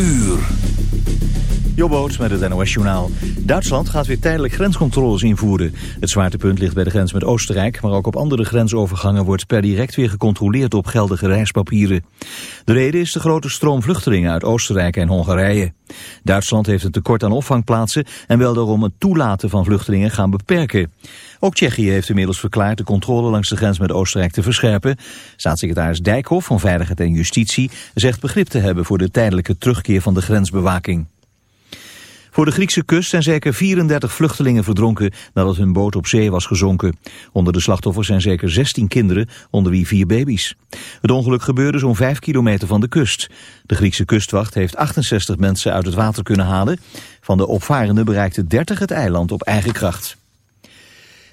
uur. Jobboot met het NOS Journaal. Duitsland gaat weer tijdelijk grenscontroles invoeren. Het zwaartepunt ligt bij de grens met Oostenrijk... maar ook op andere grensovergangen wordt per direct weer gecontroleerd op geldige reispapieren. De reden is de grote stroom vluchtelingen uit Oostenrijk en Hongarije. Duitsland heeft een tekort aan opvangplaatsen... en wil daarom het toelaten van vluchtelingen gaan beperken. Ook Tsjechië heeft inmiddels verklaard de controle langs de grens met Oostenrijk te verscherpen. Staatssecretaris Dijkhoff van Veiligheid en Justitie zegt begrip te hebben voor de tijdelijke terugkeer van de grensbewaking. Voor de Griekse kust zijn zeker 34 vluchtelingen verdronken nadat hun boot op zee was gezonken. Onder de slachtoffers zijn zeker 16 kinderen, onder wie vier baby's. Het ongeluk gebeurde zo'n 5 kilometer van de kust. De Griekse kustwacht heeft 68 mensen uit het water kunnen halen. Van de opvarenden bereikte 30 het eiland op eigen kracht.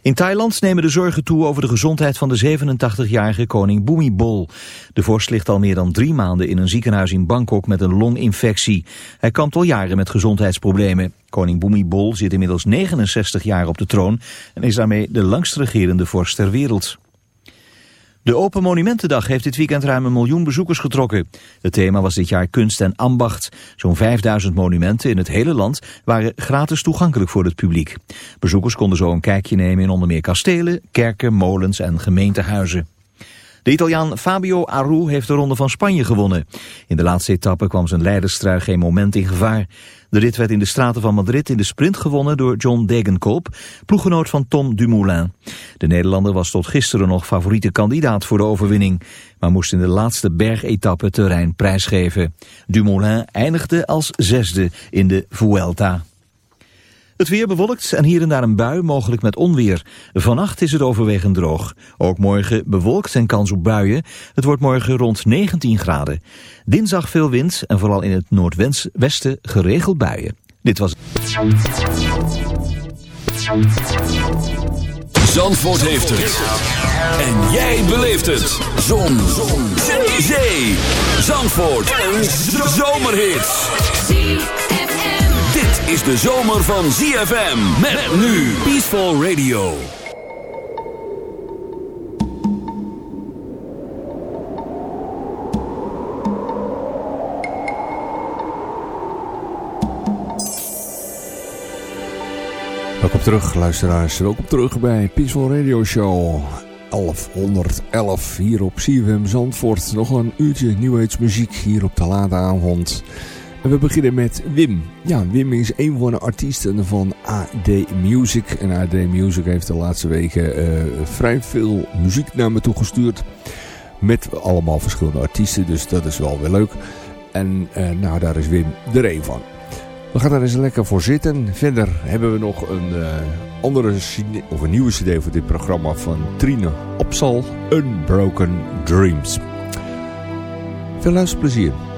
In Thailand nemen de zorgen toe over de gezondheid van de 87-jarige koning Bhumibol. De vorst ligt al meer dan drie maanden in een ziekenhuis in Bangkok met een longinfectie. Hij kampt al jaren met gezondheidsproblemen. Koning Bhumibol zit inmiddels 69 jaar op de troon en is daarmee de langst regerende vorst ter wereld. De Open Monumentendag heeft dit weekend ruim een miljoen bezoekers getrokken. Het thema was dit jaar kunst en ambacht. Zo'n 5000 monumenten in het hele land waren gratis toegankelijk voor het publiek. Bezoekers konden zo een kijkje nemen in onder meer kastelen, kerken, molens en gemeentehuizen. De Italiaan Fabio Aru heeft de Ronde van Spanje gewonnen. In de laatste etappe kwam zijn leiderstrui geen moment in gevaar. De rit werd in de straten van Madrid in de sprint gewonnen door John Degenkolb, ploeggenoot van Tom Dumoulin. De Nederlander was tot gisteren nog favoriete kandidaat voor de overwinning, maar moest in de laatste bergetappe terrein prijsgeven. Dumoulin eindigde als zesde in de Vuelta. Het weer bewolkt en hier en daar een bui, mogelijk met onweer. Vannacht is het overwegend droog. Ook morgen bewolkt en kans op buien. Het wordt morgen rond 19 graden. Dinsdag veel wind en vooral in het noordwesten geregeld buien. Dit was... Zandvoort heeft het. En jij beleeft het. Zon. Zon. Zee. Zandvoort. Een zomerhit is de zomer van ZFM. Met nu Peaceful Radio. Welkom terug, luisteraars. Welkom terug bij Peaceful Radio Show 1111 hier op CFM Zandvoort. Nog een uurtje nieuwheidsmuziek hier op de late avond we beginnen met Wim. Ja, Wim is een van de artiesten van AD Music. En AD Music heeft de laatste weken uh, vrij veel muziek naar me toegestuurd. Met allemaal verschillende artiesten, dus dat is wel weer leuk. En uh, nou, daar is Wim er een van. We gaan daar eens lekker voor zitten. Verder hebben we nog een uh, andere of een nieuwe cd voor dit programma van Trine Opsal. Unbroken Dreams. Veel luisterplezier.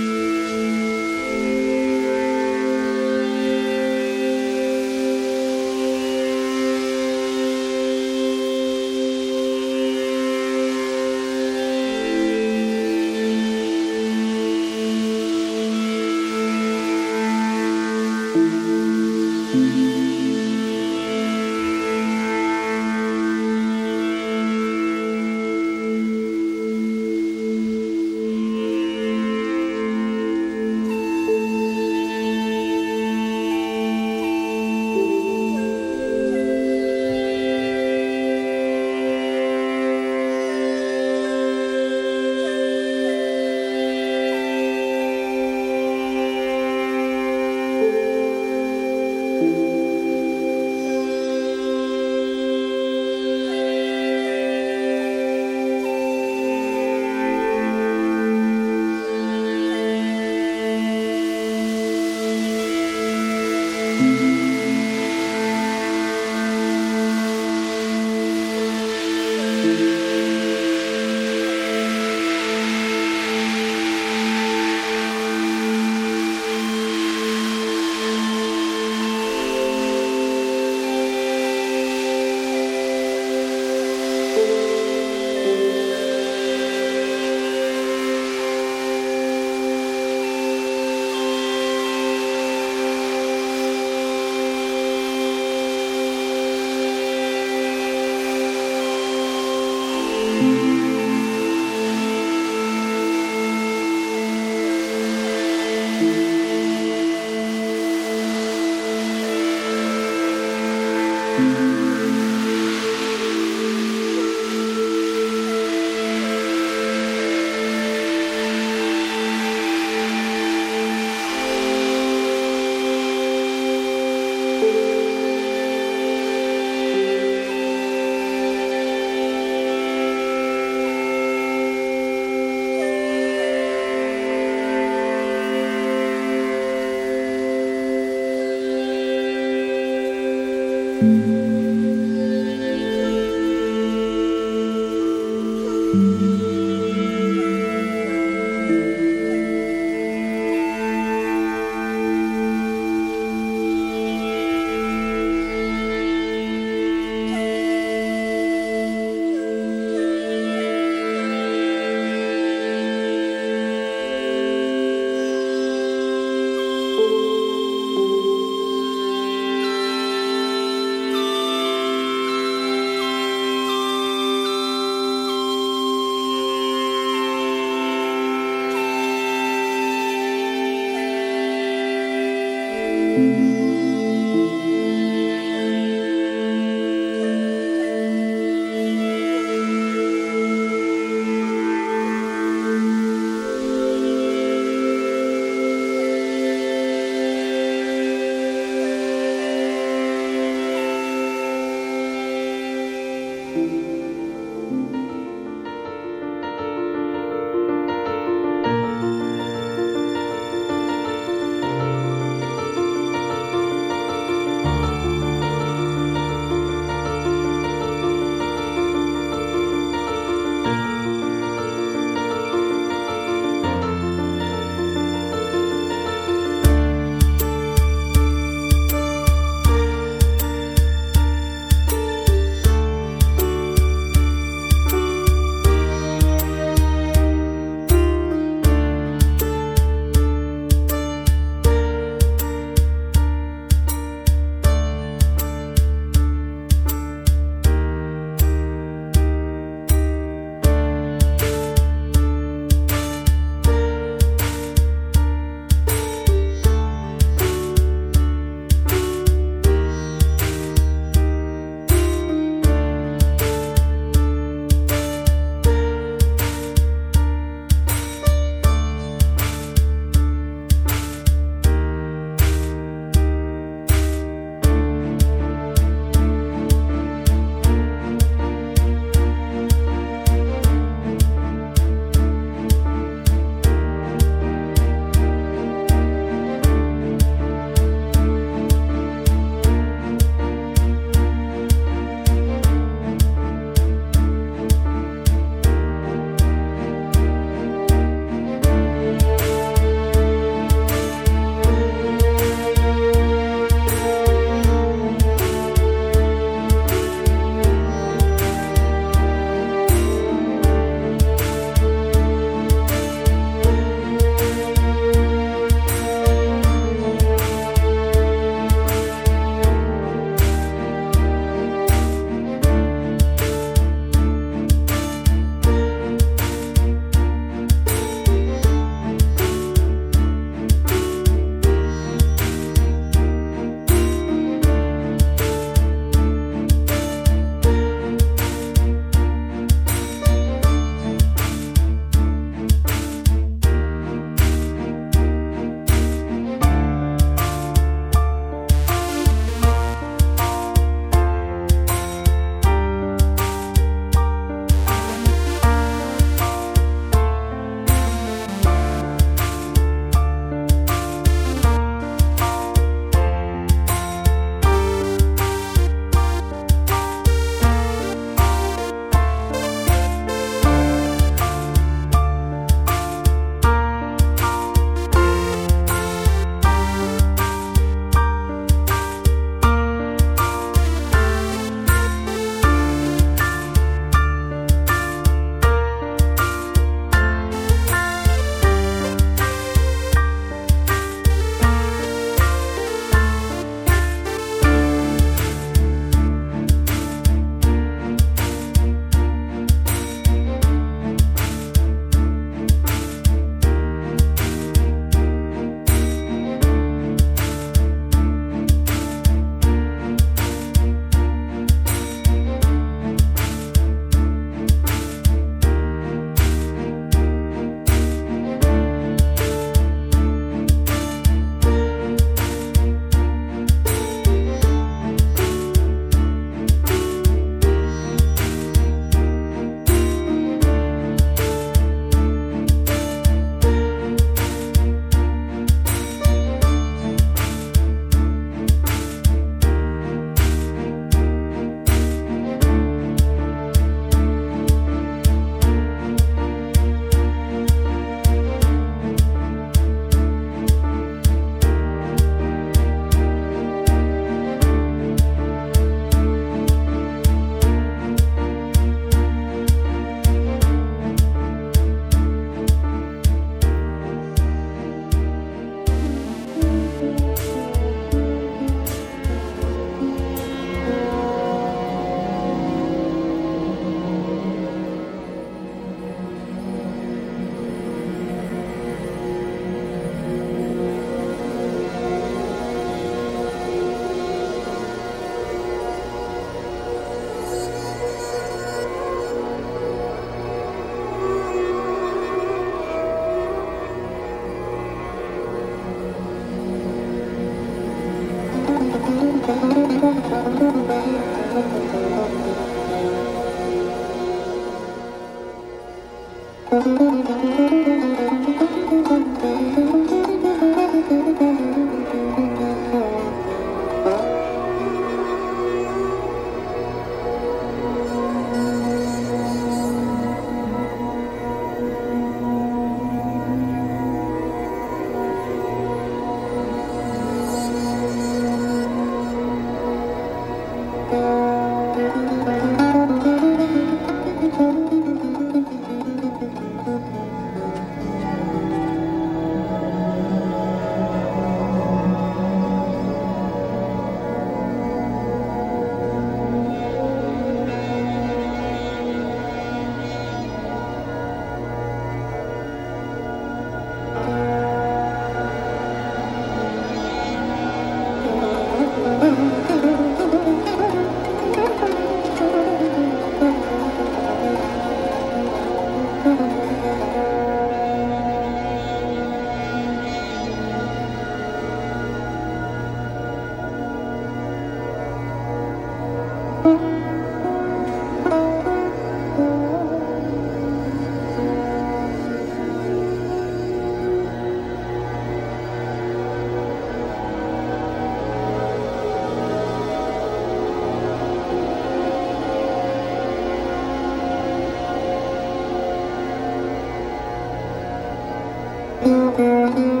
Música